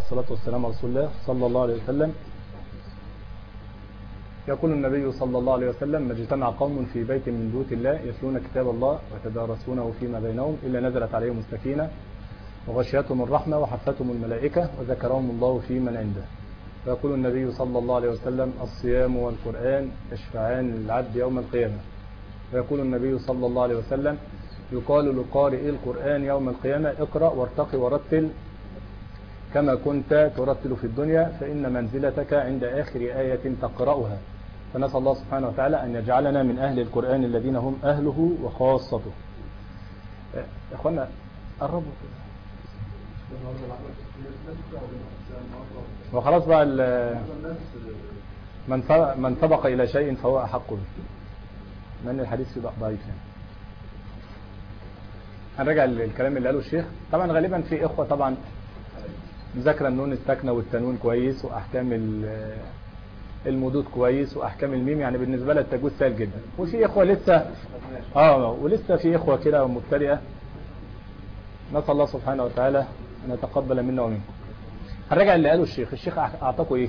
والصلاة والسلام على رسول الله صلى الله عليه وسلم. يقول النبي صلى الله عليه وسلم ما اجتمع قوم في بيت من بيوت الله يتلون كتاب الله ويتدارسونه فيما بينهم إلا نزلت عليهم السكينة وغشيتهم الرحمة وحفتهم الملائكة وذكرهم الله في من عنده. ويقول النبي صلى الله عليه وسلم الصيام والقرآن يشفعان للعبد يوم القيامة. ويقول النبي صلى الله عليه وسلم يقال لقارئ القرآن يوم القيامة اقرأ وارتقي ورتل كما كنت ترتل في الدنيا فإن منزلتك عند آخر آية تقرأها. فنسأل الله سبحانه وتعالى أن يجعلنا من أهل القرآن الذين هم أهله وخاصته. إخوانا قربوا وخلاص بقى من من سبق إلى شيء فهو أحق. به من الحديث فيه ضعيف. يعني هنرجع للكلام اللي قاله الشيخ. طبعا غالبا في إخوة طبعا مذاكرة النون الساكنة والتنوين كويس وأحكام المدود كويس وأحكام الميم يعني بالنسبة لها التجويد سهل جدا. وفي إخوة لسه آه ولسه في إخوة كده مبتدئة. نسأل الله سبحانه وتعالى أن يتقبل منا ومنكم. هنرجع اللي قاله الشيخ. الشيخ أعطاكم إيه؟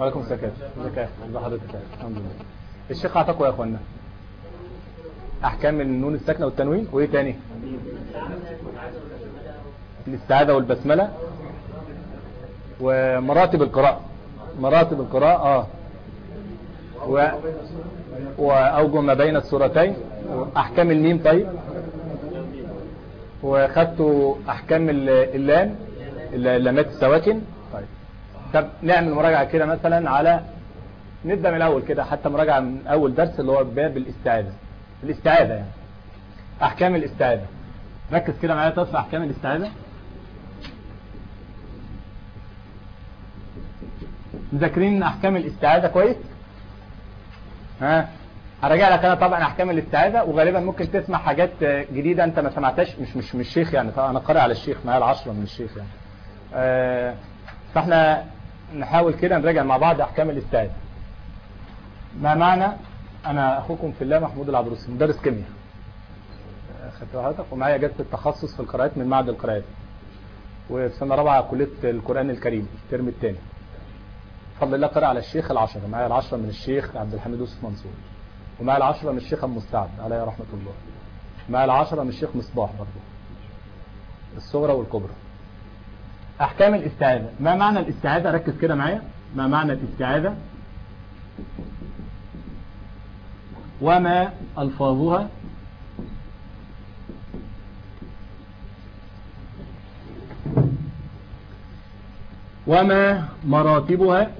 وعليكم السلام. زكاة. الله حضرتك. الحمد لله. الشيخ أعطاكم يا أخوانا أحكام النون الساكنة والتنوين وإيه تاني؟ الاستعاذة والبسملة. ومراتب القراءة. مراتب القراءة آه. و... وأوجه ما بين السورتين. أحكام الميم طيب. وخدتوا أحكام اللام اللامات السواكن طيب. طب نعمل مراجعة كده مثلا على نبدأ من الأول كده حتى مراجعة من أول درس اللي هو باب الاستعاذة. الاستعاذة يعني. أحكام الاستعاذة. ركز كده معايا طرف أحكام الاستعاذة. مذاكرين أحكام الاستعاذة كويس؟ ها؟ هرجع لك أنا طبعا أحكام الاستعاذة وغالبا ممكن تسمع حاجات جديدة أنت ما سمعتهاش مش مش مش الشيخ يعني أنا قارئ على الشيخ معايا العشرة من الشيخ يعني. أه فإحنا نحاول كده نراجع مع بعض أحكام الاستعاذة. ما معنى؟ أنا أخوكم في الله محمود العبروسي مدرس كيمياء. خدت حضرتك ومعايا إجازة التخصص في القراءات من معهد القراءات. وفي سنة رابعة كلية القرآن الكريم الترم الثاني. بفضل الله قرأ على الشيخ العشرة معايا العشرة من الشيخ عبد الحميد يوسف منصور ومع العشرة من الشيخ المستعد عليه رحمة الله مع العشرة من الشيخ مصباح برضه الصغرى والكبرى. أحكام الاستعاذة ما معنى الاستعاذة؟ ركز كده معايا. ما معنى الاستعاذة؟ وما ألفاظها؟ وما مراتبها؟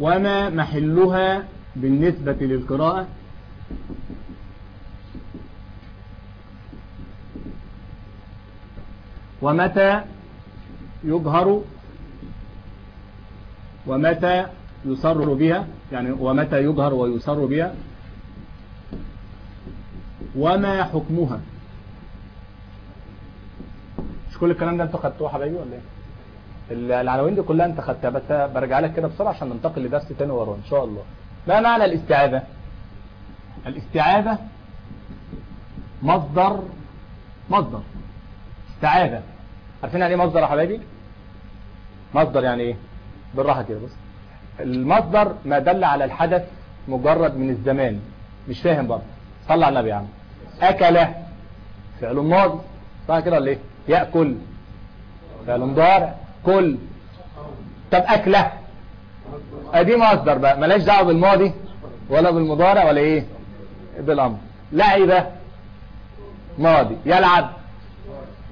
وما محلها بالنسبة للقراءة؟ ومتى يجهر؟ ومتى يسر بها؟ يعني ومتى يجهر ويسر بها؟ وما حكمها؟ مش كل الكلام ده أنتوا خدتوه حبايبي ولا إيه؟ العناوين دي كلها انت خدتها بس برجع لك كده بسرعة عشان ننتقل لدرس تاني وراه إن شاء الله. ما معنى الاستعاذة؟ الاستعاذة مصدر مصدر. استعاذة. عارفين يعني إيه مصدر يا حبايبي؟ مصدر يعني إيه؟ بالراحة كده بص المصدر ما دل على الحدث مجرد من الزمان. مش فاهم برضه. صلى على النبي يا عم. أكل فعل ماضي صح كده ولا إيه؟ يأكل. فعل مضارع. كل. طب أكلة. أدي مصدر بقى. ملاش دعوة بالماضي ولا بالمضارع ولا إيه؟ بالأمر. لعب ماضي. يلعب.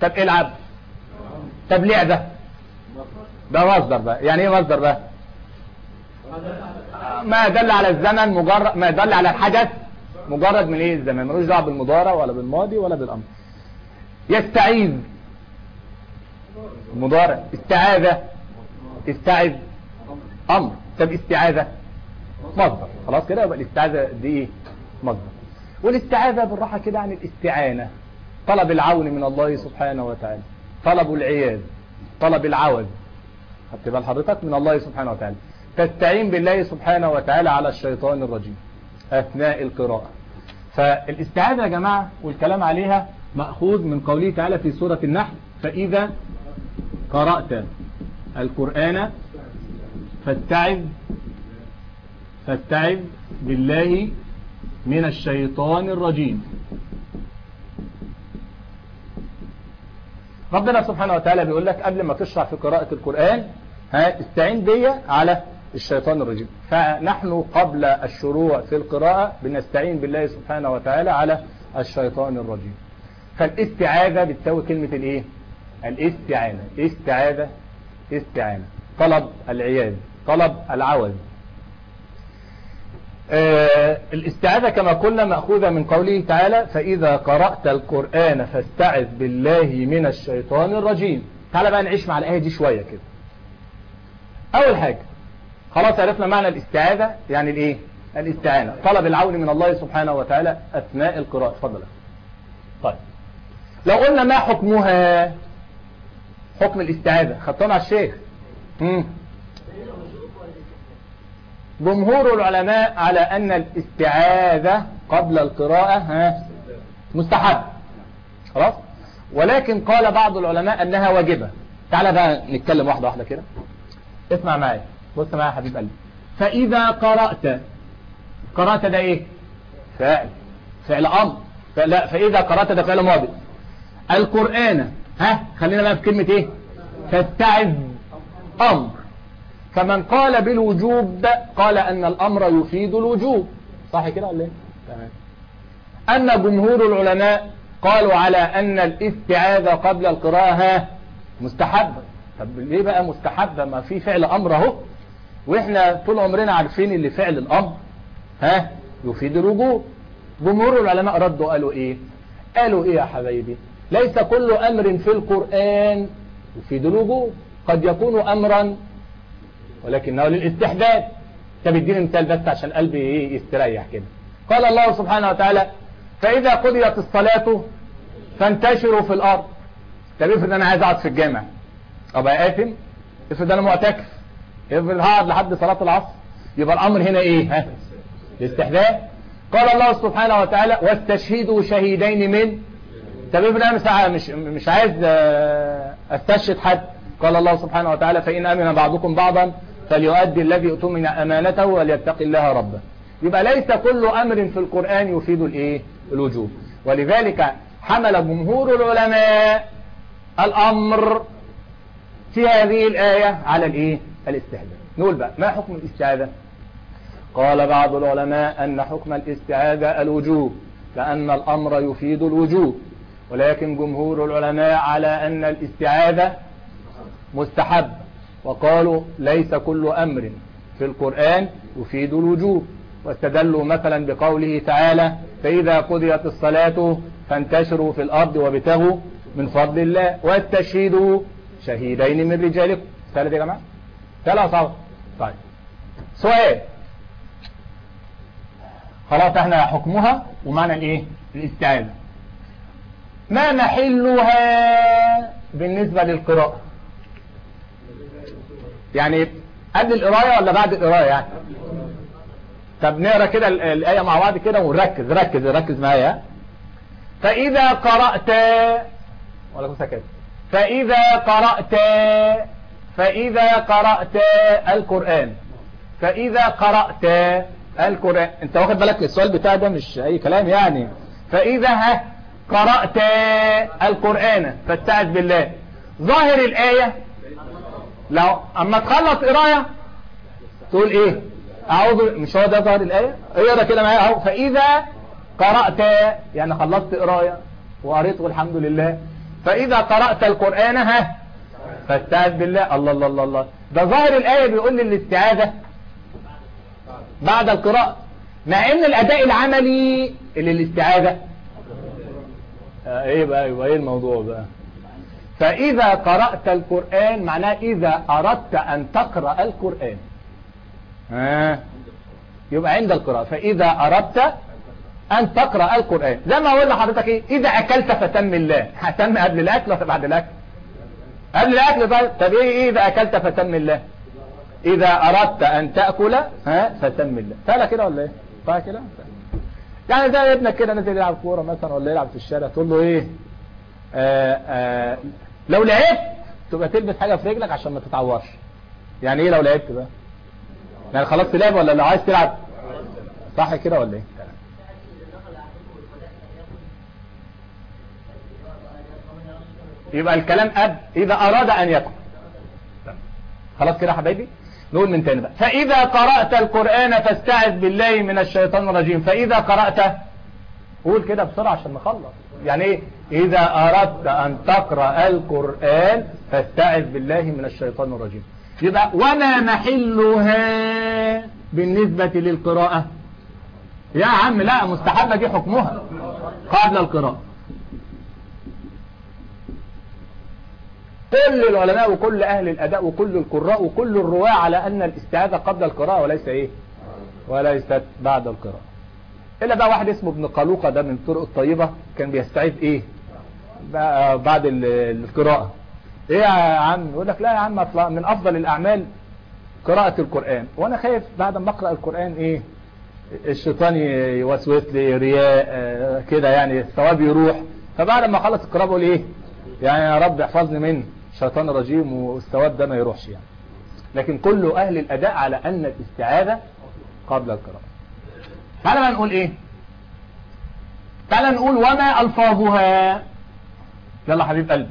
طب العب. طب لعبة. ده مصدر بقى. يعني إيه مصدر بقى؟ ما دل على الزمن مجرد ما دل على الحدث مجرد من إيه الزمن؟ ملوش دعوة بالمضارع ولا بالماضي ولا بالأمر. يستعيذ. مضارع. استعاذة. استعذ. أمر. طب استعاذة. مصدر. خلاص كده؟ يبقى الاستعاذة دي إيه مصدر. والاستعاذة بالراحة كده عن الاستعانة. طلب العون من الله سبحانه وتعالى. طلب العياذ. طلب العوذ. خدت بال حضرتك؟ من الله سبحانه وتعالى. تستعين بالله سبحانه وتعالى على الشيطان الرجيم. أثناء القراءة. فالاستعاذة يا جماعة والكلام عليها مأخوذ من قوله تعالى في سورة النحل. فإذا قرأت القرآن فاستعذ فاستعذ بالله من الشيطان الرجيم. ربنا سبحانه وتعالى بيقول لك قبل ما تشرع في قراءة القرآن ها استعين بي على الشيطان الرجيم. فنحن قبل الشروع في القراءة بنستعين بالله سبحانه وتعالى على الشيطان الرجيم. فالاستعاذة بتساوي كلمة الايه؟ الاستعانة استعاذة استعانة. طلب العياذ طلب العوذ. آه الاستعاذة كما قلنا مأخوذة من قوله تعالى فإذا قرأت القرآن فاستعذ بالله من الشيطان الرجيم. تعالى بقى نعيش مع الآية دي شوية كده. أول حاجة خلاص عرفنا معنى الاستعاذة يعني الإيه؟ الاستعانة. طلب العون من الله سبحانه وتعالى أثناء القراءة. تفضل طيب. لو قلنا ما حكمها؟ حكم الاستعاذة. خدتهم على الشيخ. مم. جمهور العلماء على أن الاستعاذة قبل القراءة ها مستحب. خلاص؟ ولكن قال بعض العلماء أنها واجبة. تعالى بقى نتكلم واحدة واحدة كده. اسمع معايا. بص معايا يا حبيب قلبي. فإذا قرأت قرأت ده إيه؟ فعل فعل أمر لا فإذا قرأت ده فعل ماضي. القرآن ها خلينا بقى في كلمة إيه? فاستعذ أمر. فمن قال بالوجوب قال أن الأمر يفيد الوجوب. صح كده ولا إيه؟ تمام. أن جمهور العلماء قالوا على أن الاستعاذة قبل القراءة مستحبة. طب ليه بقى مستحبة؟ ما في فعل أمر أهو. وإحنا طول عمرنا عارفين اللي فعل الأمر ها يفيد الوجوب. جمهور العلماء ردوا قالوا إيه؟ قالوا إيه يا حبايبي؟ ليس كل أمر في القرآن يفيد الوجوب قد يكون أمرا ولكنه للاستحباب طب مثال بس عشان قلبي يستريح كده. قال الله سبحانه وتعالى فإذا قضيت الصلاة فانتشروا في الأرض. طب افرض أنا عايز أقعد في الجامع. أبقى آثم افرض أنا معتكف. افرض هقعد لحد صلاة العصر. يبقى الأمر هنا إيه؟ ها؟ الاستحباب قال الله سبحانه وتعالى واستشهدوا شهيدين من طب افرض أنا مش مش عايز أستشهد حد؟ قال الله سبحانه وتعالى فإن أمن بعضكم بعضا فليؤدي الذي اؤتمن أمانته وليتق الله ربه. يبقى ليس كل أمر في القرآن يفيد الإيه؟ الوجوب. ولذلك حمل جمهور العلماء الأمر في هذه الآية على الإيه؟ الاستحباب نقول بقى ما حكم الاستعاذة قال بعض العلماء أن حكم الاستعاذة الوجوب لأن الأمر يفيد الوجوب. ولكن جمهور العلماء على أن الاستعاذة مستحب وقالوا ليس كل أمر في القرآن يفيد الوجوب واستدلوا مثلا بقوله تعالى فإذا قضيت الصلاة فانتشروا في الأرض وابتغوا من فضل الله واستشهدوا شهيدين من رجالكم. ثالث يا جماعة. ثلاث صعب طيب. سؤال. خلاص إحنا حكمها ومعنى الايه؟ الاستعاذة. ما محلها بالنسبة للقراءة؟ يعني قبل القراءة ولا بعد القراءة يعني؟ طب نقرأ كده الآية مع بعض كده ونركز ركز ركز معايا. فإذا قرأت ولا سكت فإذا قرأت فإذا قرأت القرآن. فإذا قرأت القرآن. أنت واخد بالك السؤال بتاع ده مش أي كلام يعني. فإذا ها قرأت القرآن فاستعذ بالله. ظاهر الآية؟ لو أما تخلص قراية؟ تقول إيه؟ أعوذ مش هو ده ظاهر الآية؟ اقرا كده معايا أهو. فإذا قرأت يعني خلصت قراية وقريت والحمد لله. فإذا قرأت القرآن ها فاستعذ بالله. الله الله الله الله. ده ظاهر الآية بيقول لي الاستعاذة بعد القراءة. مع إن الأداء العملي اللي الاستعاذه آه إيه بقى؟ يبقى إيه الموضوع بقى؟ فإذا قرأت القرآن معناه إذا أردت أن تقرأ القرآن. آه. يبقى عند القراءة. فإذا أردت أن تقرأ القرآن. زي ما أقول لحضرتك إيه؟ إذا أكلت فتم الله. هتم قبل الأكل ولا بعد الأكل؟ قبل الأكل طيب. طب إيه, إيه إذا أكلت فتم الله؟ إذا أردت أن تأكل ها؟ فتم الله. تعالى كده ولا إيه؟ طيب كده؟ يعني زي ابنك كده نازل يلعب كورة مثلا ولا يلعب في الشارع تقول له إيه؟ آآ آآ لو لعبت تبقى تلبس حاجة في رجلك عشان ما تتعورش. يعني إيه لو لعبت بقى؟ يعني خلاص تلعب ولا لو عايز تلعب؟ صح كده ولا إيه؟ يبقى الكلام أب إذا أراد أن يكون خلاص كده يا حبايبي؟ نقول من تاني بقى. فإذا قرأت القرآن فاستعذ بالله من الشيطان الرجيم. فإذا قرأت قول كده بسرعة عشان نخلص. يعني إيه؟ إذا أردت أن تقرأ القرآن فاستعذ بالله من الشيطان الرجيم. يبقى وما محلها بالنسبة للقراءة؟ يا عم لا مستحبة دي حكمها قبل القراءة. كل العلماء وكل أهل الأداء وكل القراء وكل الرواة على أن الاستعاذة قبل القراءة وليس إيه؟ وليست بعد القراءة. إلا بقى واحد اسمه ابن قلوقة ده من الطرق الطيبة كان بيستعيذ إيه؟ بقى بعد القراءة. إيه يا عم؟ يقول لك لا يا عم أطلع. من أفضل الأعمال قراءة القرآن. وأنا خايف بعد ما أقرأ القرآن إيه؟ الشيطان يوسوس لي رياء كده يعني الثواب يروح. فبعد ما أخلص القراءة بقول إيه؟ يعني يا رب احفظني من الشيطان الرجيم والثواب ده ما يروحش يعني. لكن كل أهل الأداء على أن الاستعاذة قبل القراءة. تعالى بقى نقول إيه؟ تعالى نقول وما ألفاظها. يلا حبيب قلبي.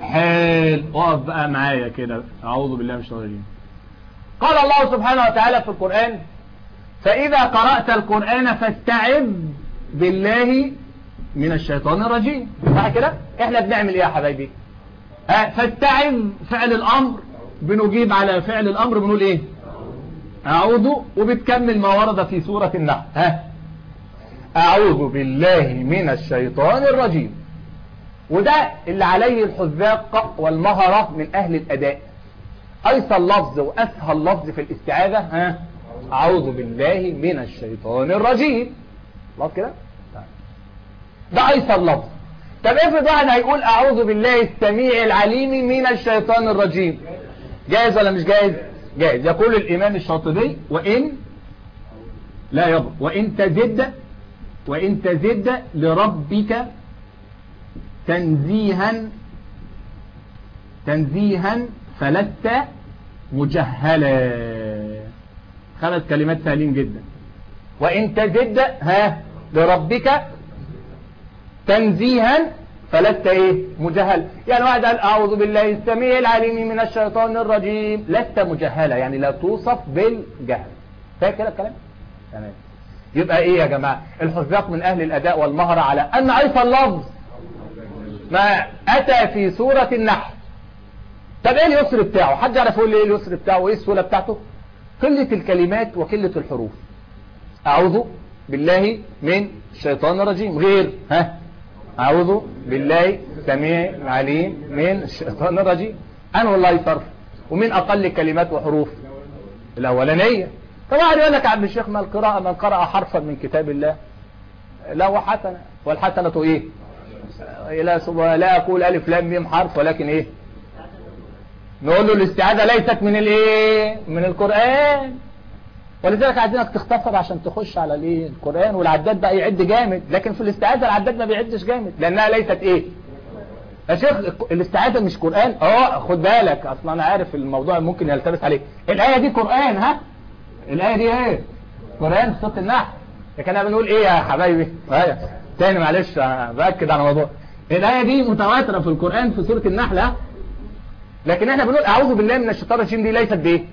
حيل. اقف بقى معايا كده. أعوذ بالله من الشيطان الرجيم. قال الله سبحانه وتعالى في القرآن فإذا قرأت القرآن فاستعذ بالله من الشيطان الرجيم. صح كده؟ إحنا بنعمل إيه يا حبايبي؟ فاستعذ فعل الأمر. بنجيب على فعل الأمر بنقول إيه؟ أعوذ وبتكمل ما ورد في سورة النحل. ها؟ أعوذ بالله من الشيطان الرجيم. وده اللي عليه الحذاق والمهرة من أهل الأداء. أيسر لفظ وأسهل لفظ في الاستعاذة. ها؟ أعوذ بالله من الشيطان الرجيم. خلاص كده؟ ده أيسر لفظ طب افرض واحد هيقول أعوذ بالله السميع العليم من الشيطان الرجيم. جائز ولا مش جائز جائز يقول الإمام الشاطبي وإن لا يضر وإن تزد وإن تزد لربك تنزيها تنزيها فلست مجهلا. خمس كلمات سهلين جدا. وإن تزد ها لربك تنزيها فلست إيه؟ مجهل. يعني واحد قال أعوذ بالله السميع العليم من الشيطان الرجيم. لست مجهلا يعني لا توصف بالجهل. فاكر الكلام؟ تمام. يبقى إيه يا جماعة؟ الحذاق من أهل الأداء والمهره على أن ايسر اللفظ. ما أتى في سورة النحل. طب إيه اليسر بتاعه؟ حد يعرف يقول لي إيه اليسر بتاعه وإيه السهولة بتاعته؟ قلة الكلمات وقلة الحروف. أعوذ بالله من الشيطان الرجيم. غير. ها؟ أعوذ بالله السميع العليم من الشيطان الرجيم. أنا والله يصرف ومن أقل كلمات وحروف. الأولانية طبعا يقول لك عبد الشيخ ما القراءة من قرأ حرفا من كتاب الله. له حسنة والحسنة إيه؟ لا, لا أقول ألف لام ميم حرف ولكن إيه؟ نقول له الاستعاذة ليست من الإيه؟ من القرآن. ولذلك عايزينك تختصر عشان تخش على الايه القرآن والعداد بقى يعد جامد لكن في الاستعاذة العداد ما بيعدش جامد لأنها ليست إيه؟ يا شيخ الاستعاذة مش قرآن. آه خد بالك أصلا أنا عارف الموضوع ممكن يلتبس عليك. الآية دي قرآن ها؟ الآية دي إيه؟ قرآن سورة النحل. لكن أنا بنقول إيه يا حبايبي؟ إيه تاني معلش بأكد على الموضوع. الآية دي متواترة في القرآن في سورة النحل لكن إحنا بنقول أعوذ بالله من الشيطان الرجيم دي ليست بإيه؟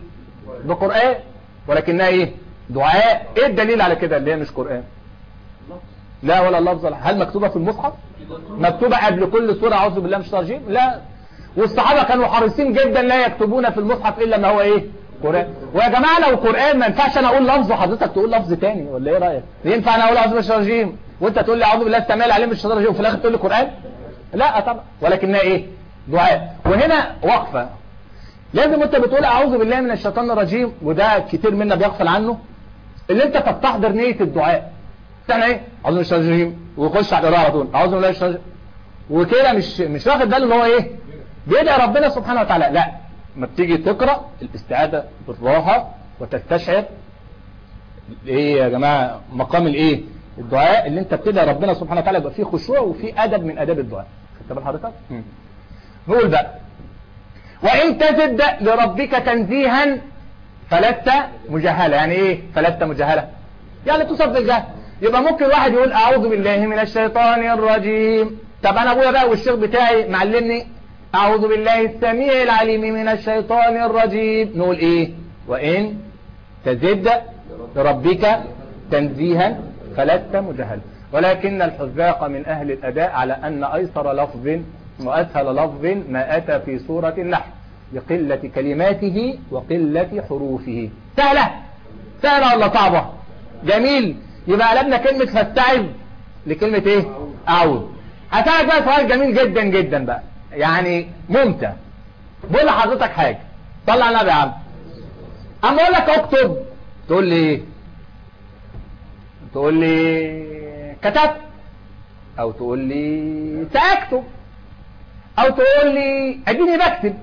بقرآن. ولكنها إيه؟ دعاء. إيه الدليل على كده؟ اللي هي مش قرآن. لا ولا اللفظ. هل مكتوبة في المصحف؟ مكتوبة قبل كل سورة أعوذ بالله من الشيطان الرجيم؟ لا. والصحابة كانوا حريصين جدا لا يكتبون في المصحف إلا ما هو إيه؟ قرآن. ويا جماعة لو قرآن ما ينفعش أنا أقول لفظ وحضرتك تقول لفظ تاني ولا إيه رأيك؟ ينفع أنا أقول أعوذ بالله من الشيطان الرجيم؟ وأنت تقول لي أعوذ بالله السميع العليم من الشيطان الرجيم؟ وفي الآخر تقول لي قرآن؟ لا طبعا. ولكنها إيه؟ دعاء. وهنا وقفة. لازم انت بتقول اعوذ بالله من الشيطان الرجيم وده كتير منا بيغفل عنه اللي انت تستحضر نية الدعاء. استنى إيه؟ اعوذ بالله من الشيطان الرجيم. ويخش على القراءه على طول. اعوذ بالله من الشيطان الرجيم. وكده مش مش واخد باله ان هو إيه؟ بيدعي ربنا سبحانه وتعالى. لا ما بتيجي تقرأ الاستعاذة بالراحة وتستشعر إيه يا جماعة مقام الايه؟ الدعاء اللي انت بتدعي ربنا سبحانه وتعالى يبقى فيه خشوع وفيه أدب من أداب الدعاء. خدت بال حضرتك؟ نقول بقى وإن تزد لربك تنزيها فلست مجهلة. يعني إيه فلست مجهلة؟ يعني تصف بالجهل يبقى ممكن واحد يقول أعوذ بالله من الشيطان الرجيم. طب أنا أبويا بقى والشيخ بتاعي معلمني. أعوذ بالله السميع العليم من الشيطان الرجيم. نقول إيه؟ وإن تزد لربك تنزيها فلست مجهلا ولكن الحذاق من أهل الأداء على أن أيسر لفظ وأسهل لفظ ما أتى في سورة النحل لقلة كلماته وقلة حروفه. سهلة. سهلة ولا صعبة؟ جميل. يبقى قلبنا كلمة فاستعذ لكلمة إيه؟ أعوذ. هسألك بقى سؤال جميل جدا جدا بقى. يعني ممتع. بقول لحضرتك حاجة. طلع على النبي يا عم. أما أقول لك اكتب تقول لي إيه؟ تقول لي كتبت. أو تقول لي سأكتب. أو تقول لي أديني بكتب.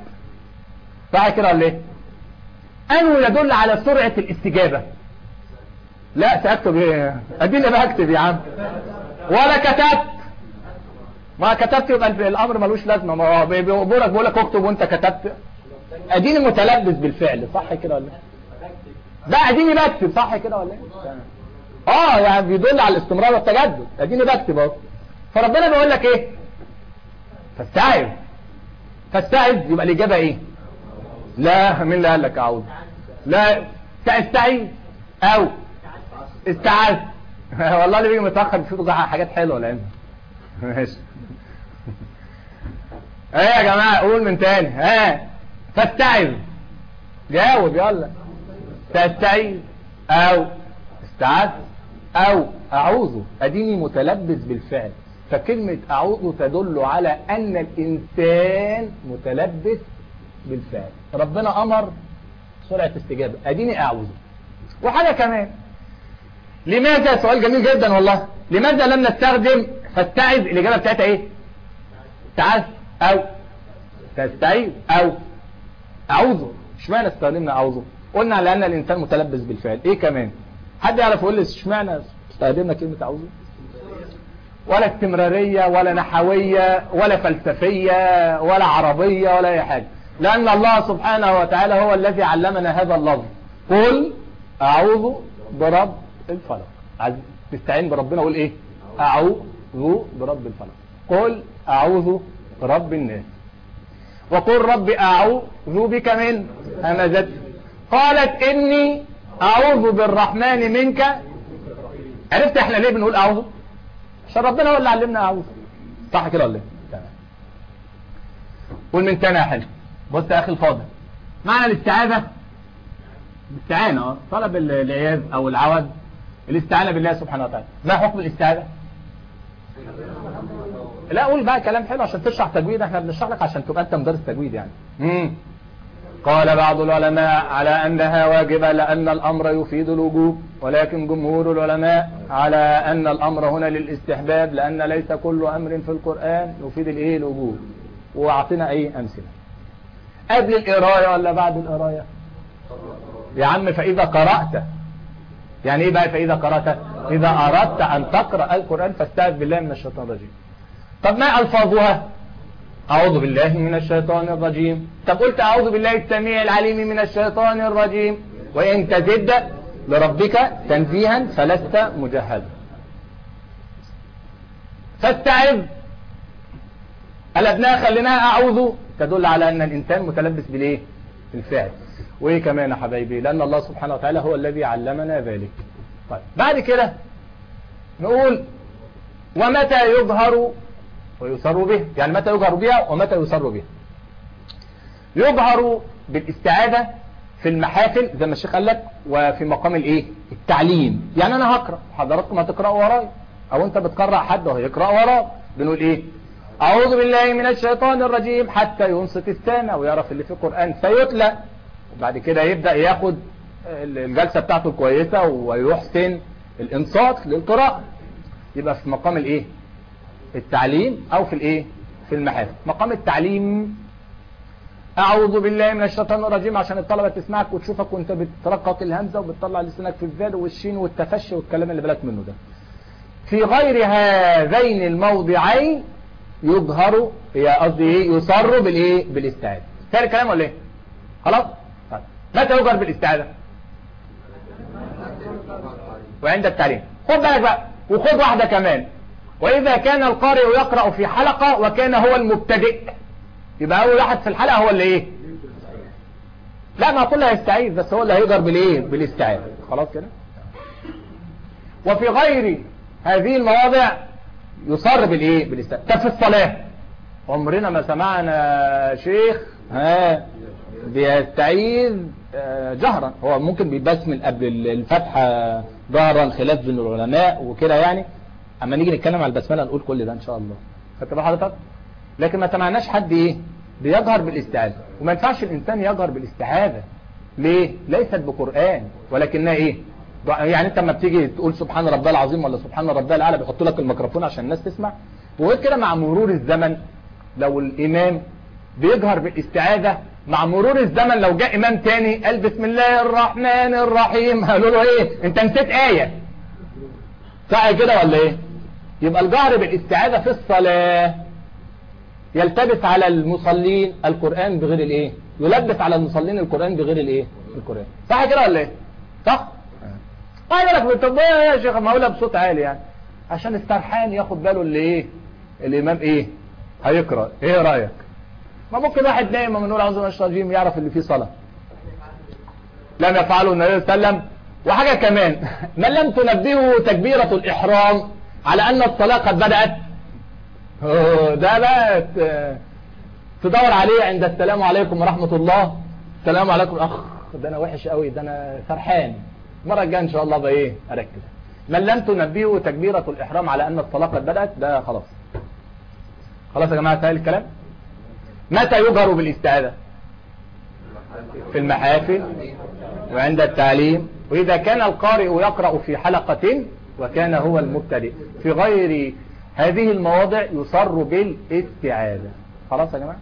صح كده ولا إيه؟ انه يدل على سرعة الاستجابة؟ لا سأكتب إيه؟ أديني بكتب يا عم. ولا كتبت. ما كتبت يبقى الأمر ملوش لازمة. ما هو بيقولك بيقول لك اكتب وأنت كتبت. أديني متلبس بالفعل صح كده ولا لا أديني بكتب صح كده ولا إيه؟ آه يعني بيدل على الاستمرار والتجدد. أديني بكتب أهو. فربنا بيقول لك إيه؟ فاستعذ. فاستعذ. يبقى الإجابة إيه؟ لا. مين اللي قال لك أعوذ؟ لا. تستعيذ أو. استعاذ والله اللي بيجي متأخر بيشوفوا حاجات حلوة لأن. ماشي. إيه يا جماعة؟ قول من تاني. ها. فاستعذ. جاوب. يلا. تستعيذ أو. استعاذ أو. أعوذ. أديني متلبس بالفعل. فكلمة أعوذ تدل على أن الإنسان متلبس بالفعل. ربنا أمر سرعة استجابة. أديني أعوذ. وحاجة كمان. لماذا؟ سؤال جميل جدا والله. لماذا لم نستخدم فاستعذ؟ الإجابة بتاعتها إيه؟ تعال أو تستعيذ أو أعوذ. اشمعنى استخدمنا أعوذ؟ قلنا لأن الإنسان متلبس بالفعل. إيه كمان؟ حد يعرف يقول لي اشمعنى استخدمنا كلمة أعوذ؟ ولا استمرارية ولا نحوية ولا فلسفية ولا عربية ولا أي حاجة. لأن الله سبحانه وتعالى هو الذي علمنا هذا اللفظ. قل أعوذ برب الفلق. عايز تستعين بربنا قول إيه؟ أعوذ برب الفلق. قل أعوذ برب الناس. وقل رب أعوذ بك من همزات قالت إني أعوذ بالرحمن منك. عرفت إحنا ليه بنقول أعوذ؟ عشان ربنا هو اللي علمنا اعوذ صح كده ولا تمام. قول من تاني يا حلو. بص يا أخي الفاضل. معنى الاستعاذة؟ الاستعانة آه. طلب العياذ أو العوذ. الاستعانة بالله سبحانه وتعالى. ما حكم الاستعاذة؟ لا قول بقى كلام حلو عشان تشرح تجويد. إحنا بنشرح لك عشان تبقى أنت مدرس تجويد يعني. امم قال بعض العلماء على أنها واجبة لأن الأمر يفيد الوجوب ولكن جمهور العلماء على أن الأمر هنا للاستحباب لأن ليس كل أمر في القرآن يفيد الإيه؟ الوجوب. وأعطينا أي أمثلة. قبل القراية ولا بعد القراية؟ يا عم فإذا قرأت. يعني إيه بقى فإذا قرأت؟ إذا أردت أن تقرأ القرآن فاستعذ بالله من الشيطان الرجيم. طب ما ألفاظها؟ أعوذ بالله من الشيطان الرجيم. قلت أعوذ بالله السميع العليم من الشيطان الرجيم. وإن تزد لربك تنزيها فلست مجهلا فاستعذ. الأبناء خليناها أعوذ. تدل على أن الإنسان متلبس بالإيه بالفعل. وإيه كمان يا حبايبي؟ لأن الله سبحانه وتعالى هو الذي علمنا ذلك. طيب بعد كده نقول ومتى يظهر ويسر به. يعني متى يجهر بها ومتى يسر بها. يظهر بالاستعاذة في المحافل زي ما الشيخ قال لك وفي مقام الايه؟ التعليم. يعني أنا هقرأ. حضراتكم هتقرأوا ورايا أو أنت بتقرأ حد وهو يقرأ وراه بنقول إيه؟ أعوذ بالله من الشيطان الرجيم. حتى ينصت السامع ويعرف اللي في القرآن فيتلى. وبعد كده يبدأ ياخد الجلسة بتاعته كويسة ويحسن الانصات للقراءة. يبقى في مقام الايه؟ التعليم أو في الإيه؟ في المحافل. مقام التعليم. أعوذ بالله من الشيطان الرجيم. عشان الطلبة تسمعك وتشوفك وأنت بترقق الهمزة وبتطلع لسانك في الزاد والشين والتفشي والكلام اللي بالك منه ده. في غير هذين الموضعين يظهر قصدي إيه؟ يصر بالإيه؟ بالاستعاذه فاهم الكلام ولا إيه؟ خلاص؟ طيب. متى يجهر بالاستعاذه وعند التعليم. خد بالك بقى. وخد واحدة كمان. وإذا كان القارئ يقرأ في حلقة وكان هو المبتدئ. يبقى أول واحد في الحلقة هو اللي إيه؟ لا ما كله هيستعيذ بس هو اللي هيجر بالإيه؟ بالاستعاذه خلاص كده؟ وفي غير هذه المواضع يصر بالإيه؟ بالاستعاذه طب في الصلاة. عمرنا ما سمعنا شيخ ها بيستعيذ آه، جهرا. هو ممكن بيبسمل قبل الفتحة جهرا خلاف بين العلماء وكده يعني. أما نيجي نتكلم على البسملة نقول كل ده إن شاء الله. خدت بال حضرتك؟ لكن ما سمعناش حد إيه؟ بيجهر بالاستعاذة. وما ينفعش الإنسان يجهر بالاستعاذة. ليه؟ ليست بقرآن ولكنها إيه؟ يعني أنت لما بتيجي تقول سبحان ربي العظيم ولا سبحان ربي الأعلى بيحط لك الميكروفون عشان الناس تسمع. وغير كده مع مرور الزمن لو الإمام بيجهر بالاستعاذة مع مرور الزمن لو جاء إمام تاني قال بسم الله الرحمن الرحيم قالوا له إيه؟ أنت نسيت آية. صح كده ولا إيه؟ يبقى الجهر بالاستعاذة في الصلاة يلتبس على المصلين القرآن بغير الايه؟ يلبس على المصلين القرآن بغير الايه؟ القرآن. صح كده ولا إيه؟ صح؟ طيب لك طب يا شيخ ما اقولها بصوت عالي يعني. عشان السرحان ياخد باله اللي إيه؟ الإمام إيه؟ هيقرأ. إيه رأيك؟ ما ممكن واحد نايم من نقول أعوذ بالله من يعرف اللي فيه صلاة. لم يفعله النبي صلى الله عليه وسلم. وحاجة كمان. من لم تنبهه تكبيرة الإحرام. على أن الصلاة قد أوه، ده بقى ت- تدور عليه عند السلام عليكم ورحمة الله. السلام عليكم. أخ ده أنا وحش قوي ده أنا فرحان. المرة الجاية إن شاء الله بقى إيه أركز. من لم تنبهه تكبيرة الإحرام على أن الصلاة قد بدأت ده خلاص. خلاص يا جماعة سهل الكلام. متى يجهر بالاستعاذة؟ في المحافل وعند التعليم. وإذا كان القارئ يقرأ في حلقة وكان هو المبتدئ. في غير هذه المواضع يصر بالاستعاذة. خلاص يا جماعة؟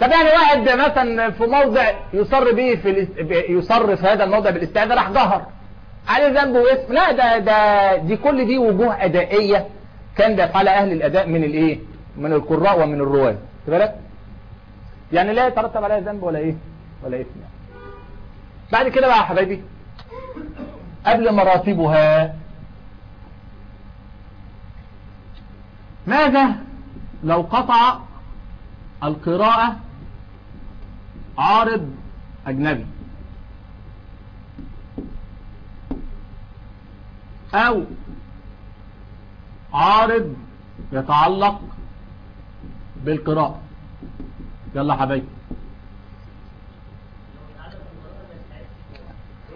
طب يعني واحد مثلا في موضع يصر به في. يصر في هذا الموضع بالاستعاذة راح جهر عليه ذنب واسم. لا ده ده دي كل دي وجوه أدائية كان بيفعلها أهل الأداء من الإيه؟ من القراء ومن الرواة. بالك؟ يعني لا يترتب عليها ذنب ولا إيه؟ ولا إثم. يعني. بعد كده بقى يا حبايبي قبل مراتبها. ماذا لو قطع القراءة عارض أجنبي؟ أو عارض يتعلق بالقراءة. يلا حبايبي.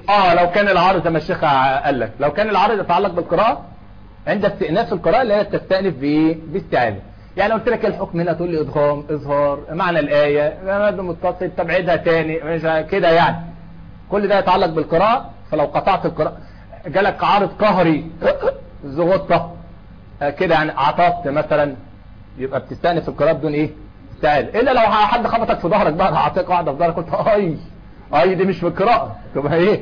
آه لو كان العارض زي ما الشيخ قال لك لو كان العارض يتعلق بالقراءة عند استئناف القراءة اللي هي تستأنف بايه باستعاذة يعني قلت لك الحكم هنا تقول لي إدغام اظهار معنى الآية مد متصل تبعيدها تاني كده يعني. كل ده يتعلق بالقراءة فلو قطعت القراءة جالك عارض قهري زغطة كده يعني عطفت مثلا يبقى بتستأنف القراءة بدون إيه؟ استعاذة. إلا لو حد خبطك في ظهرك بقى اعطيك واحدة في ظهرك قلت أي أي دي مش في القراءة. تبقى إيه؟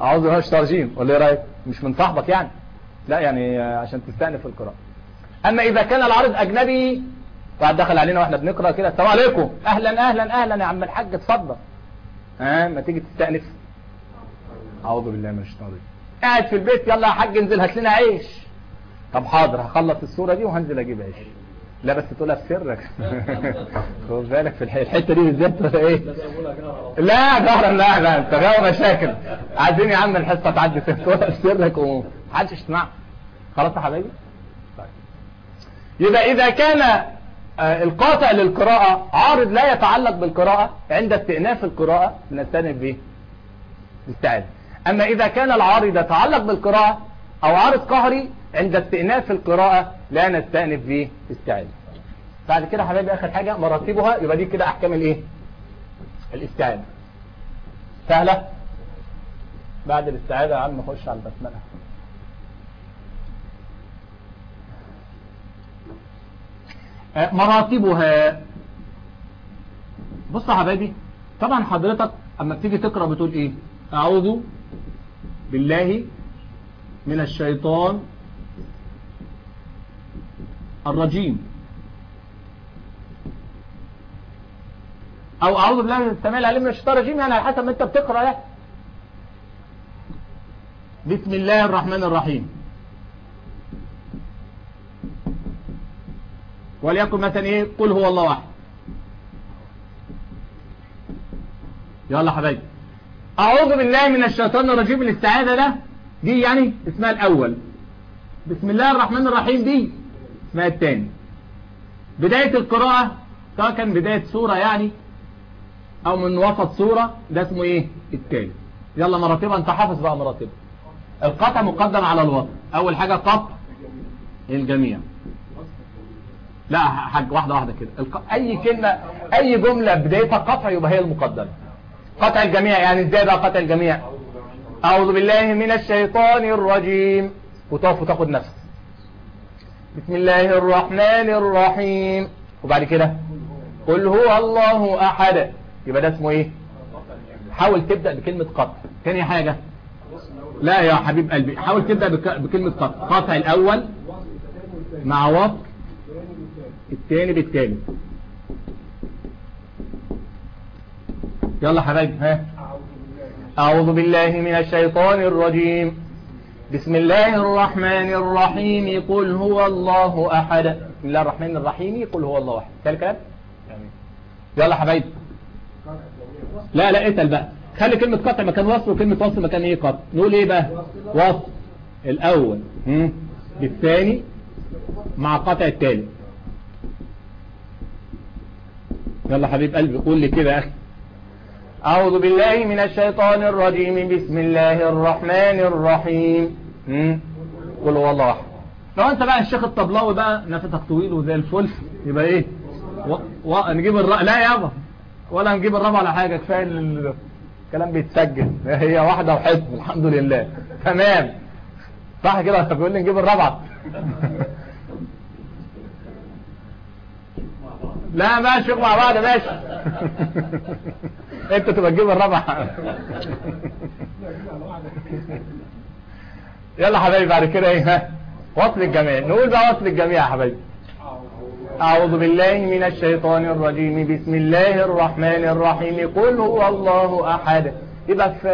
أعوذ بالله من ترجيم ولا إيه رأيك. مش من صاحبك يعني. لا يعني عشان تستأنف القراءة أما إذا كان العارض أجنبي واحد دخل علينا وإحنا بنقرأ كده السلام عليكم. أهلا أهلا أهلا يا عم الحاج اتفضل. ها ما تيجي تستأنف. أعوذ بالله من الشيطان قاعد في البيت يلا يا حاج انزل هات لنا عيش. طب حاضر هخلص الصورة دي وهنزل أجيب عيش. لا بس تقولها في سرك. خد بالك في الحتة دي بالذات ولا إيه؟ لا ظهرا لا لا أنت غاوي مشاكل. عايزين يا عم الحصة تعدي تقولها في سرك ومحدش يسمع. خلاص يا حبايبي؟ طيب. يبقى إذا كان القاطع للقراءة عارض لا يتعلق بالقراءة عند استئناف القراءة نستأنف به استعاذ أما إذا كان العارض يتعلق بالقراءة أو عارض قهري عند استئناف القراءة لا نستأنف به استعاذ بعد كده حبايبي آخر حاجة مراتبها يبقى دي كده أحكام الإيه؟ الاستعاذة سهلة؟ بعد الاستعاذة يا عم نخش على البسملة. مراتبها. بص يا حبايبي طبعا حضرتك أما بتيجي تقرأ بتقول إيه؟ أعوذ بالله من الشيطان الرجيم. أو أعوذ بالله من السميع العليم من الشيطان الرجيم يعني على حسب ما أنت بتقرأ ده بسم الله الرحمن الرحيم. وليكن مثلا إيه؟ قل هو الله احد يلا حبايبي. أعوذ بالله من الشيطان الرجيم الاستعاذة ده دي يعني اسمها الأول. بسم الله الرحمن الرحيم دي اسمها الثاني بداية القراءة سواء كان بداية سورة يعني أو من وسط سورة ده اسمه إيه؟ التالي. يلا مراتبها أنت حافظ بقى مراتبها القطع مقدم على الوسط. أول حاجة قطع الجميع. لا حاجة واحدة واحدة كده. الق... أي كلمة أي جملة بدايتها قطع يبقى هي المقدمة. قطع الجميع يعني إزاي بقى قطع الجميع؟ أعوذ بالله من الشيطان الرجيم. وتقف وتاخد نفس بسم الله الرحمن الرحيم. وبعد كده قل هو الله أحد. يبقى ده اسمه إيه؟ حاول تبدأ بكلمة قطع. تاني حاجة. لا يا حبيب قلبي حاول تبدأ بك... بكلمة قطع. قطع الأول مع وصل التاني بالتالي. يلا حبايبي ها. أعوذ بالله من الشيطان الرجيم. بسم الله الرحمن الرحيم قل هو الله أحد بسم الله الرحمن الرحيم قل هو الله أحد كده الكلام يلا حبايبي لا لا اتل بقى. خلي كلمة قطع مكان وصل وكلمة وصل مكان إيه قطع؟ نقول إيه بقى؟ وصل الأول؟ بالثاني مع قطع التالي. يلا حبيب قلبي قول لي كده يا أخي. أعوذ بالله من الشيطان الرجيم. بسم الله الرحمن الرحيم. أحد لو أنت بقى الشيخ الطبلاوي بقى نفسك طويل وزي الفل يبقى إيه؟ و... و... نجيب. لا يابا ولا نجيب الرابعة ولا حاجة كفاية الكلام بيتسجل. هي واحدة وحفظ الحمد لله. تمام. صح كده؟ بيقول لي نجيب الرابعة لا ماشي مع بعض ماشي. انت تبقى تجيب الرابعه يلا حبايبي بعد كده إيه ها؟ وصل الجميع. نقول بقى وصل الجميع يا حبايبي. أعوذ بالله من الشيطان الرجيم. بسم الله الرحمن الرحيم. قل هو الله أحد. يبقى في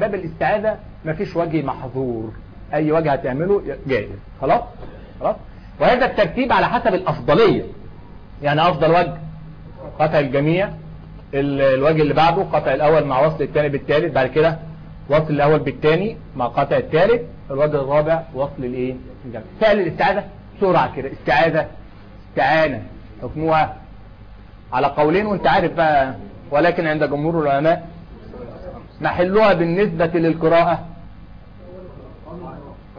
باب الاستعاذة مفيش وجه محظور. أي وجه هتعمله جائز خلاص؟ خلاص؟ وهذا الترتيب على حسب الأفضلية. يعني أفضل وجه قطع الجميع الوجه اللي بعده قطع الأول مع وصل الثاني بالثالث بعد كده وصل الأول بالثاني مع قطع الثالث الوجه الرابع وصل الايه الجميع فعل الاستعاذة بسرعة كده استعاذة استعانة حكمها على قولين وانت عارف بقى ولكن عند جمهور العلماء محلها بالنسبة للقراءة.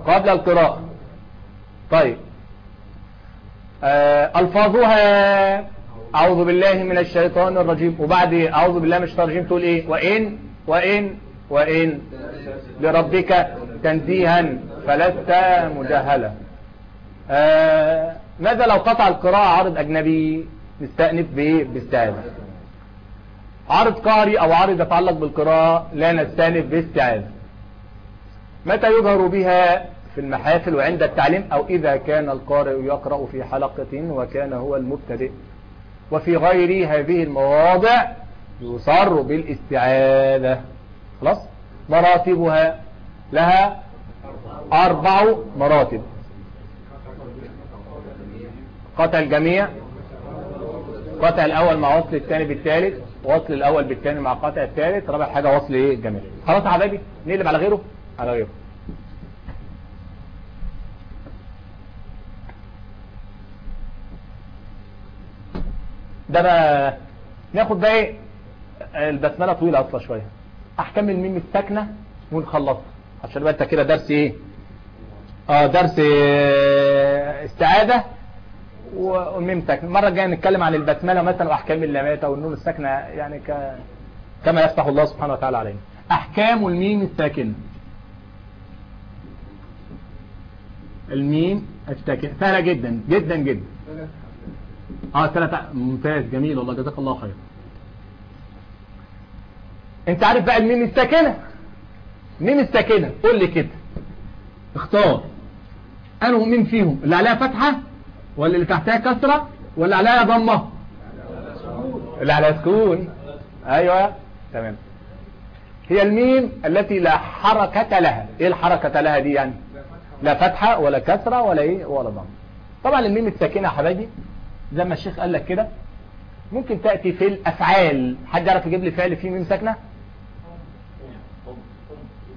قبل القراءة. طيب. آه ألفاظها أعوذ بالله من الشيطان الرجيم. وبعد أعوذ بالله من الشيطان الرجيم تقول إيه؟ وإن وإن وإن لربك تنزيها فلست مجهلا آه ماذا لو قطع القراءة عارض أجنبي نستأنف بايه باستعاذة؟ عارض قاري أو عارض يتعلق بالقراءة لا نستأنف باستعاذة. متى يجهر بها في المحافل وعند التعليم أو إذا كان القارئ يقرأ في حلقة وكان هو المبتدئ؟ وفي غير هذه المواضع يصر بالاستعاذة. خلاص؟ مراتبها لها أربع مراتب. قطع الجميع قطع الأول مع وصل الثاني بالثالث. وصل الأول بالثاني مع قطع الثالث. رابع حاجة وصل إيه؟ الجميع. خلاص يا حبايبي؟ نقلب على غيره؟ على غيره. ده بقى ناخد بقى إيه؟ البسملة طويلة أصلا شوية. احكام الميم الساكنه ونخلصها. عشان بقى أنت كده درس إيه؟ آه درس استعاذه والميم ساكنه المرة الجاية نتكلم عن البسملة مثلا وأحكام اللامات أو الساكنة يعني ك... كما يفتح الله سبحانه وتعالى علينا. أحكام الميم الساكنة. الميم الساكنة. سهلة جدا جدا جدا. آه ثلاثة ممتاز جميل والله. جزاك الله خير. انت عارف بقى الميم الساكنة؟ ميم الساكنة؟ قول لي كده. اختار. انه مين فيهم؟ اللي عليها فتحة ولا اللي تحتها كسرة ولا عليها ضمة؟ اللي عليها سكون. أيوه. تمام. هي الميم التي لا حركة لها. إيه الحركة لها دي يعني؟ لا فتحة ولا كسرة ولا إيه ولا ضمة. طبعا الميم الساكنة يا حبايبي زي ما الشيخ قال لك كده ممكن تأتي في الأفعال. حد يعرف يجيب لي فعل فيه ميم ساكنة؟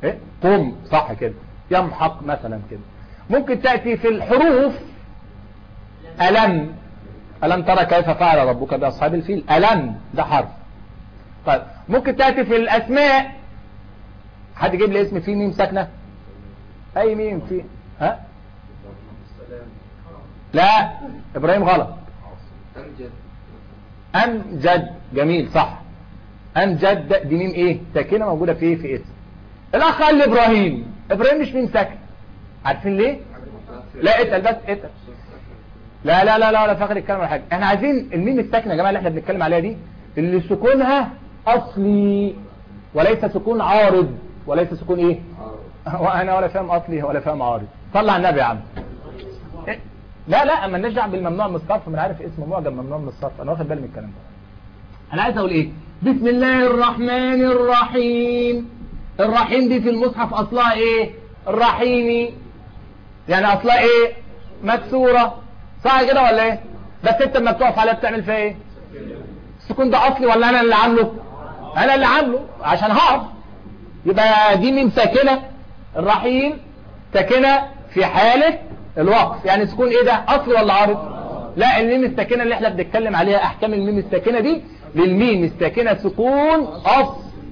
إيه؟ قم صح كده. يمحق مثلا كده. ممكن تأتي في الحروف. ألم. ألم ترى كيف فعل ربك بأصحاب الفيل؟ ألم. ده حرف. طيب. ممكن تأتي في الأسماء. حد يجيب لي اسم فيه ميم ساكنة؟ أي ميم فيه ها؟ لا. إبراهيم غلط. أمجد. جميل صح. أمجد دي ميم إيه؟ ساكنة موجودة في إيه في اسم الأخ قال لي إبراهيم إبراهيم مش ميم ساكن عارفين ليه؟ لا اتقل بس اتقل لا لا لا لا ولا فاكر الكلام ولا حاجة. إحنا عايزين الميم الساكنة يا جماعة اللي إحنا بنتكلم عليها دي؟ اللي سكونها أصلي وليس سكون عارض وليس سكون إيه؟ وأنا ولا فاهم أصلي ولا فاهم عارض. على النبي يا عم؟ لا لا أما نرجع بالممنوع من الصرف من عارف اسم معجم ممنوع من الصرف. أنا واخد بالي من الكلام ده. أنا عايز أقول إيه؟ بسم الله الرحمن الرحيم. الرحيم دي في المصحف أصلها إيه؟ الرحيمي. يعني أصلها إيه؟ مكسورة. صح كده ولا إيه؟ بس أنت لما بتقف عليها بتعمل فيها إيه؟ السكون ده أصلي ولا أنا اللي عامله؟ أنا اللي عامله عشان هقف يبقى دي ميم ساكنة. الرحيم ساكنة في حالة الوقف. يعني سكون إيه ده؟ اصل ولا عارض؟ لا الميم الساكنة اللي إحنا بنتكلم عليها أحكام الميم الساكنة دي للميم الساكنة سكون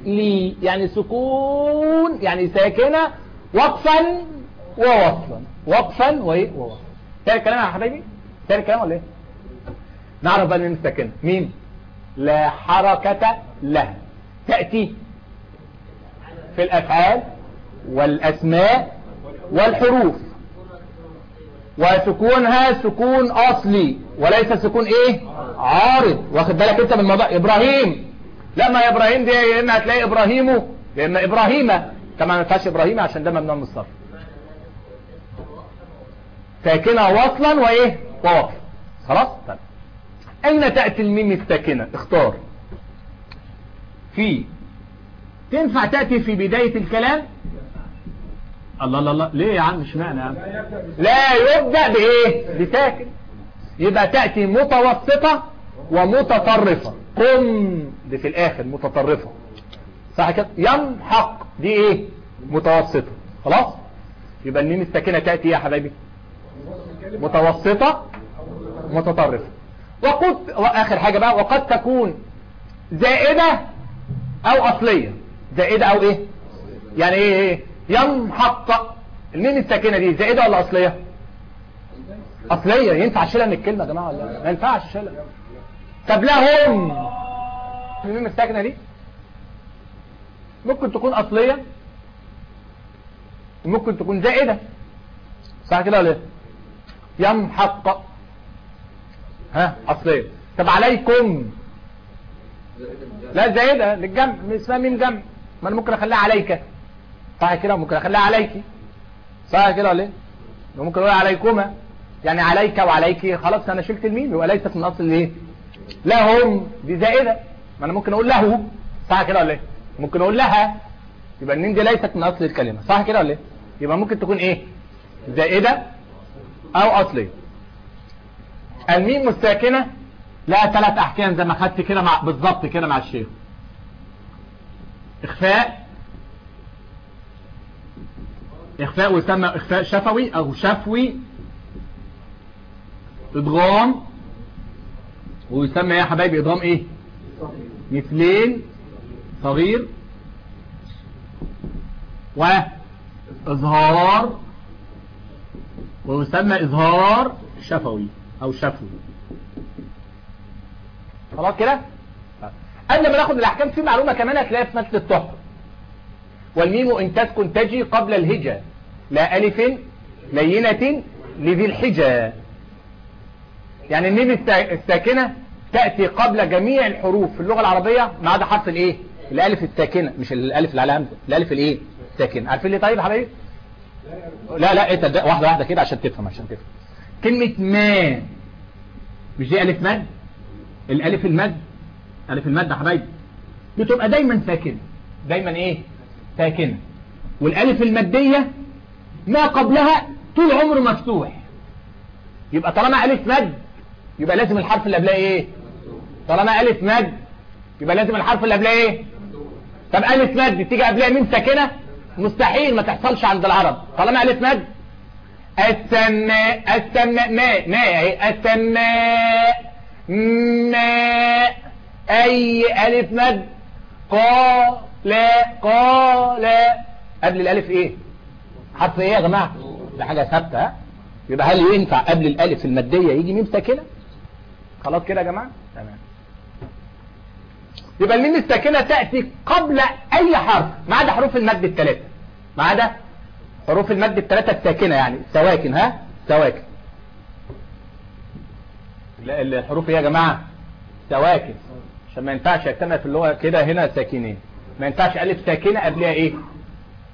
اصلي يعني سكون يعني ساكنة وقفا ووصلا. وقفا وايه ووصلا. تاني الكلام يا حبايبي؟ تاني الكلام ولا إيه؟ نعرف بقى الميم الساكنه ميم لا حركة لها تأتي في الأفعال والأسماء والحروف. وسكونها سكون أصلي وليس سكون إيه؟ عارض. واخد بالك أنت من الموضوع؟ إبراهيم. لا ما يا إبراهيم دي يا إما هتلاقي إبراهيمه يا إما إبراهيمة. طبعا ما ينفعش إبراهيم عشان ده ممنوع من الصرف. ساكنة وصلا وإيه؟ ووقف خلاص؟ طيب. أين تأتي الميم الساكنة؟ اختار. في. تنفع تأتي في بداية الكلام؟ الله الله الله. ليه يا عم؟ اشمعنى يا عم. لا يبدأ بإيه؟ بساكن. يبقى تأتي متوسطة ومتطرفة. قم. دي في الآخر متطرفة. صح كده؟ يمحق. دي إيه؟ متوسطة. خلاص؟ يبقى الميم الساكنة تأتي يا حبايبي. متوسطة متطرفة. وقد وآخر حاجة بقى وقد تكون زائدة أو أصلية. زائدة أو إيه؟ يعني إيه إيه؟ يمحق. الميم الساكنة دي زائدة ولا أصلية؟ أصلية. ينفع اشيلها من الكلمة يا جماعة ولا ما ينفعش اشيلها طب لهم. الميم الساكنة دي ممكن تكون أصلية ممكن تكون زائدة. صح كده ولا يمحق. ها أصلية. طب عليكم. لا زائدة للجمع اسمها ميم جمع. ما أنا ممكن أخليها عليك. صح كده ممكن أخليها عليكي صح كده ولا إيه؟ ممكن أقول عليكما يعني عليك وعليكي خلاص أنا شلت الميم يبقى ليست من أصل الإيه؟ لهم. دي زائدة. ما أنا ممكن أقول له صح كده ولا إيه؟ ممكن أقول لها يبقى الميم دي ليست من أصل الكلمة صح كده ولا إيه؟ يبقى ممكن تكون إيه؟ زائدة أو أصلية. الميم الساكنة لها ثلاث أحكام زي ما خدت كده مع بالظبط كده مع الشيخ. إخفاء إخفاء يسمى إخفاء شفوي أو شفوي إدغام ويسمى يا حبايبي إدغام إيه؟ مثلين صغير. وإظهار ويسمى إظهار شفوي أو شفوي. خلاص كده؟ قبل ما ناخد الأحكام في معلومة كمان هتلاقيها في متن التحفة والميم إن تسكن تجي قبل الهجا لا ألف لينة لذي الحجة. يعني الميم الساكنة تأتي قبل جميع الحروف في اللغة العربية ما عدا حرف الإيه؟ الألف الساكنه مش الألف اللي على همزه الألف الإيه؟ الساكنه عارفين ليه طيب يا حبايبي؟ لا لا إيه ده واحدة واحدة كده عشان تفهم عشان تفهم. كلمة ما مش دي ألف مد؟ الألف المد ألف المد يا حبايبي. بتبقى دايما ساكنة. دايما إيه؟ ساكنة. والألف الماديه ما قبلها طول عمره مفتوح. يبقى طالما ألف مد يبقى لازم الحرف اللي قبلها إيه؟ طالما ألف مد يبقى لازم الحرف اللي قبلها إيه؟ طب ألف مد تيجي قبلها ميم ساكنة؟ مستحيل ما تحصلش عند العرب. طالما ألف مد السماء السماء ما ما اهي السماء ما أي ألف مد؟ قا لا قا لا. قبل الألف إيه؟ حرف إيه يا جماعة؟ ده حاجة ثابتة يبقى هل ينفع قبل الألف الماديه يجي ميم ساكنة؟ خلاص كده يا جماعة؟ تمام. يبقى الميم الساكنة تأتي قبل أي حرف ما عدا حروف المد الثلاثه ما عدا حروف المد الثلاثه الساكنة يعني. سواكن ها؟ سواكن. الحروف إيه يا جماعة؟ سواكن. عشان ما ينفعش يجتمع في اللغة كده هنا ساكنين. ما ينفعش ألف ساكنة قبلها إيه؟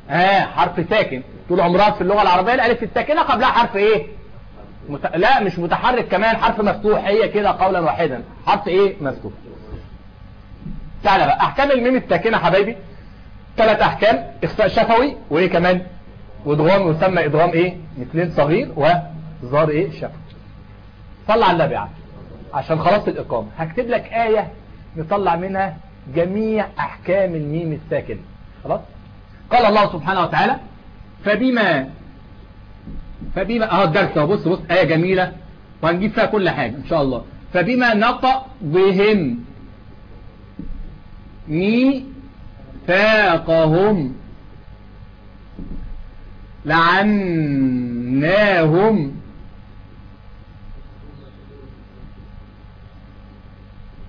ها آه حرف ساكن. طول عمرها في اللغة العربية الألف الساكنة قبلها حرف إيه؟ مت... لا مش متحرك كمان حرف مفتوح. هي كده قولا واحدا. حرف إيه؟ مفتوح. تعالى بقى أحكام الميم الساكنه حبايبي. ثلاث أحكام إخفاء شفوي وايه كمان؟ وإدغام يسمى إدغام إيه؟ مثلين صغير وظهر إيه؟ شفوي. صلى على النبي عشان خلاص الإقامة. هكتب لك آية نطلع منها جميع أحكام الميم الساكنه خلاص؟ قال الله سبحانه وتعالى فبما فبما آه الدرس أهو. بص بص آية جميلة. وهنجيب فيها كل حاجة إن شاء الله. فبما نطق بهم ميثاقهم لعناهم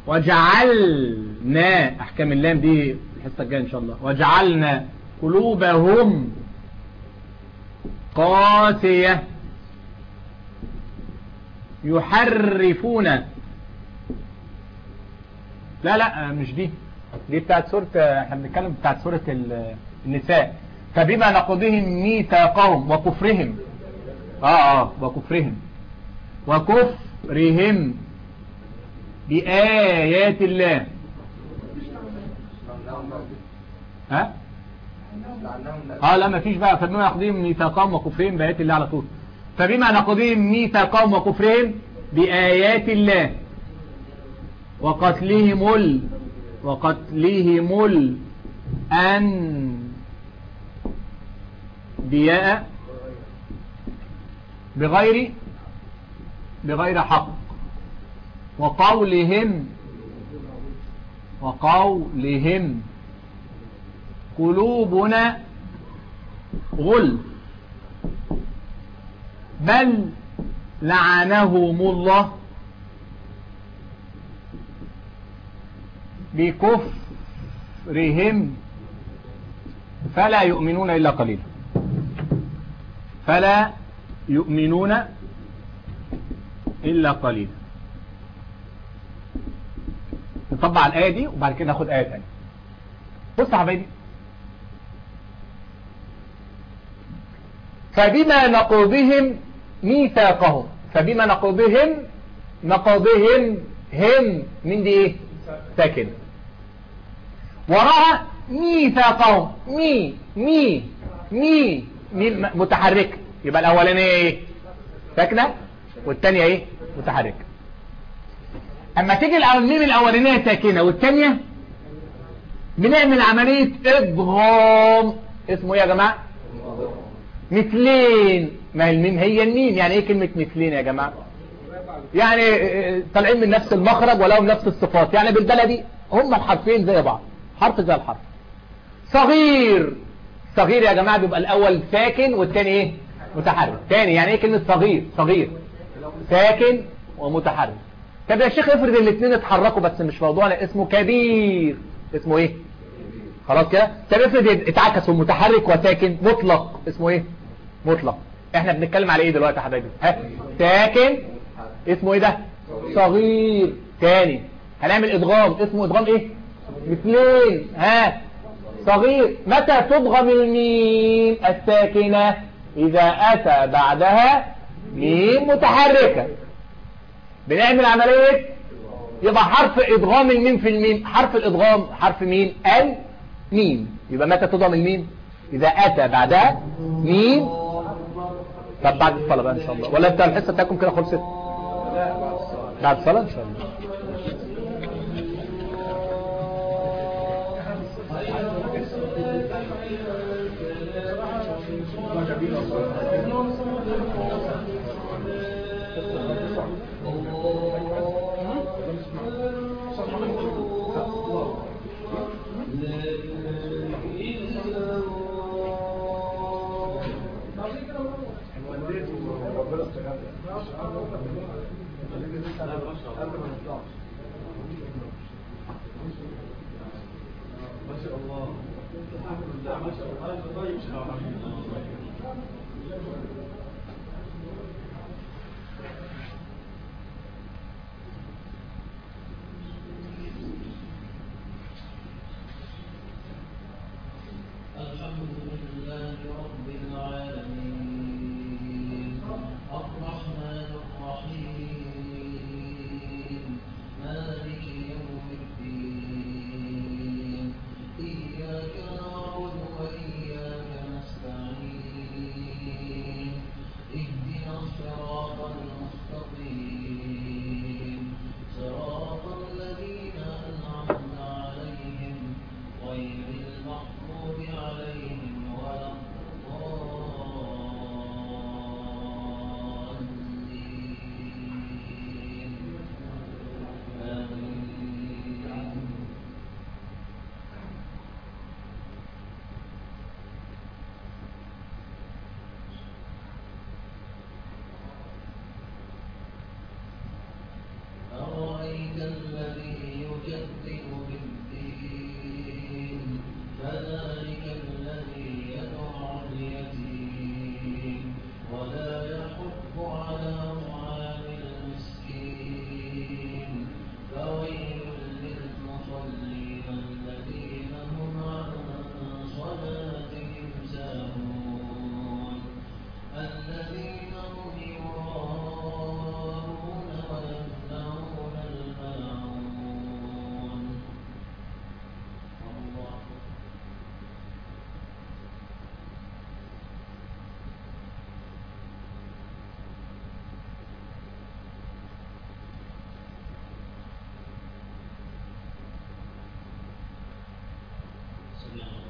وجعلنا أحكام اللام دي الحصة الجاية إن شاء الله وجعلنا قلوبهم قاسية. يحرفون. لا لا مش دي. دي بتاعت سورة إحنا بنتكلم بتاعت سورة النساء. فبما نقضهم ميثاقهم وكفرهم. آه آه وكفرهم. وكفرهم بآيات الله. ها؟ آه لا ما فيش بقى. فبما نقضهم ميثاقهم وكفرهم بآيات الله على طول. فبما نقضهم ميثاقهم وكفرهم بآيات الله. وقتلهم ال وقتلهم الأنبياء بغير بغير حق. وقولهم وقولهم قلوبنا غل. بل لعنهم الله بكفرهم فلا يؤمنون إلا قليلا. فلا يؤمنون إلا قليلا. نطبع الآية دي وبعد كده ناخد آية تانية. بص يا حبايبي. فبما نقضهم ميثاقهم فبما نقضهم نقضهم هم من دي إيه؟ ساكن وراء ميثاقهم مي مي مي مي متحرك. يبقى الاولانيه إيه؟ ساكنة. والثانيه إيه؟ متحركه أما تيجي الميم الأولانية ساكنة؟ والثانيه بنعمل عملية ادغام اسمه إيه يا جماعة؟ مثلين. ما الميم؟ هي الميم. يعني إيه كلمة مثلين يا جماعة؟ يعني طالعين من نفس المخرج ولهم نفس الصفات. يعني بالبلدي هم الحرفين زي بعض. حرف زي الحرف. صغير. صغير يا جماعة بيبقى الأول ساكن والتاني إيه؟ متحرك. تاني يعني إيه كلمة صغير؟ صغير. ساكن ومتحرك. طب يا شيخ افرض الاثنين اتحركوا بس مش موضوعنا. اسمه كبير. اسمه إيه؟ خلاص كده. طب افرض اتعكسوا متحرك وساكن. مطلق. اسمه إيه؟ مطلق. إحنا بنتكلم على إيه دلوقتي يا حبايبي؟ ها؟ ساكن. اسمه إيه ده؟ صغير. تاني. هنعمل إدغام. اسمه إدغام إيه؟ اثنين ها؟ صغير. متى تضغم الميم الساكنة؟ إذا أتى بعدها ميم متحركة. بنعمل عملية؟ يبقى حرف إضغام الميم في الميم. حرف الإضغام حرف مين الميم يبقى متى تضغم الميم؟ إذا أتى بعدها ميم. طب بعد الصلاة بقى إن شاء الله. ولا أنت الحصة بتاعكم كده خلصت؟ بعد الصلاة إن شاء الله. الحمد No.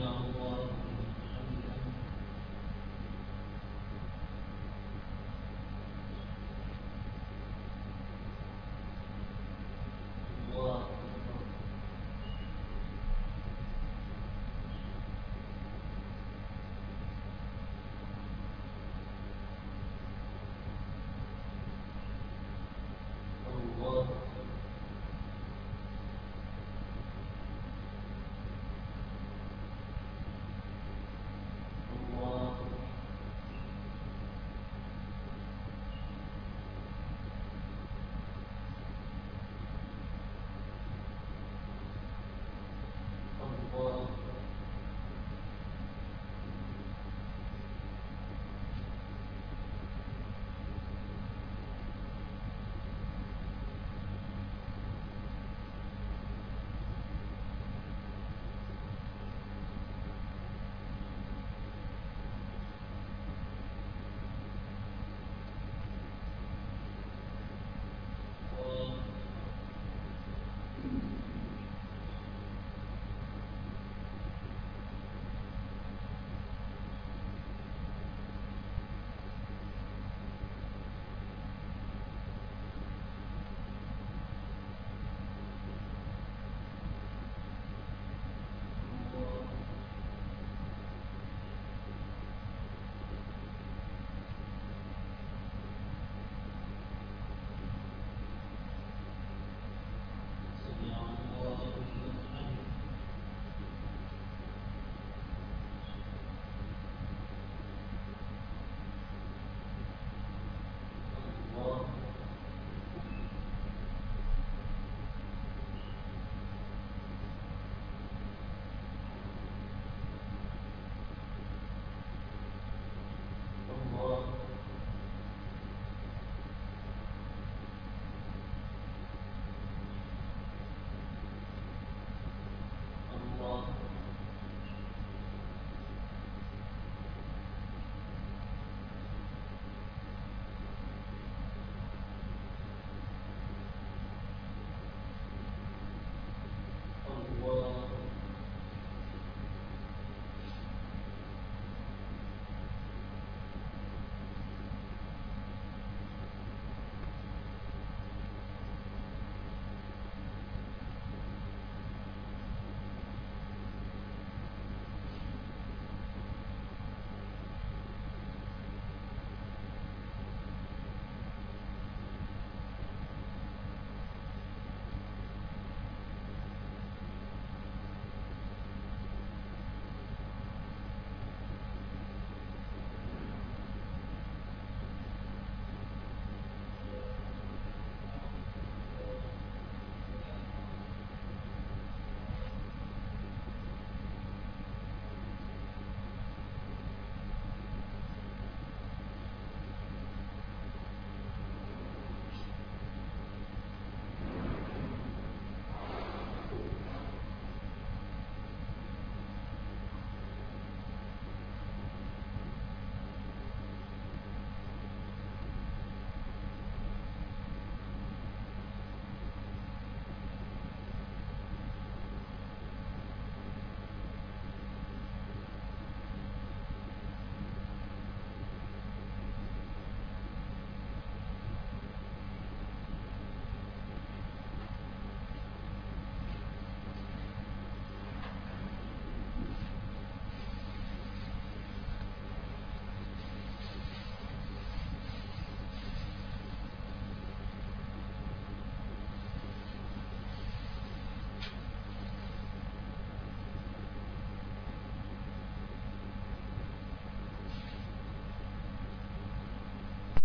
让我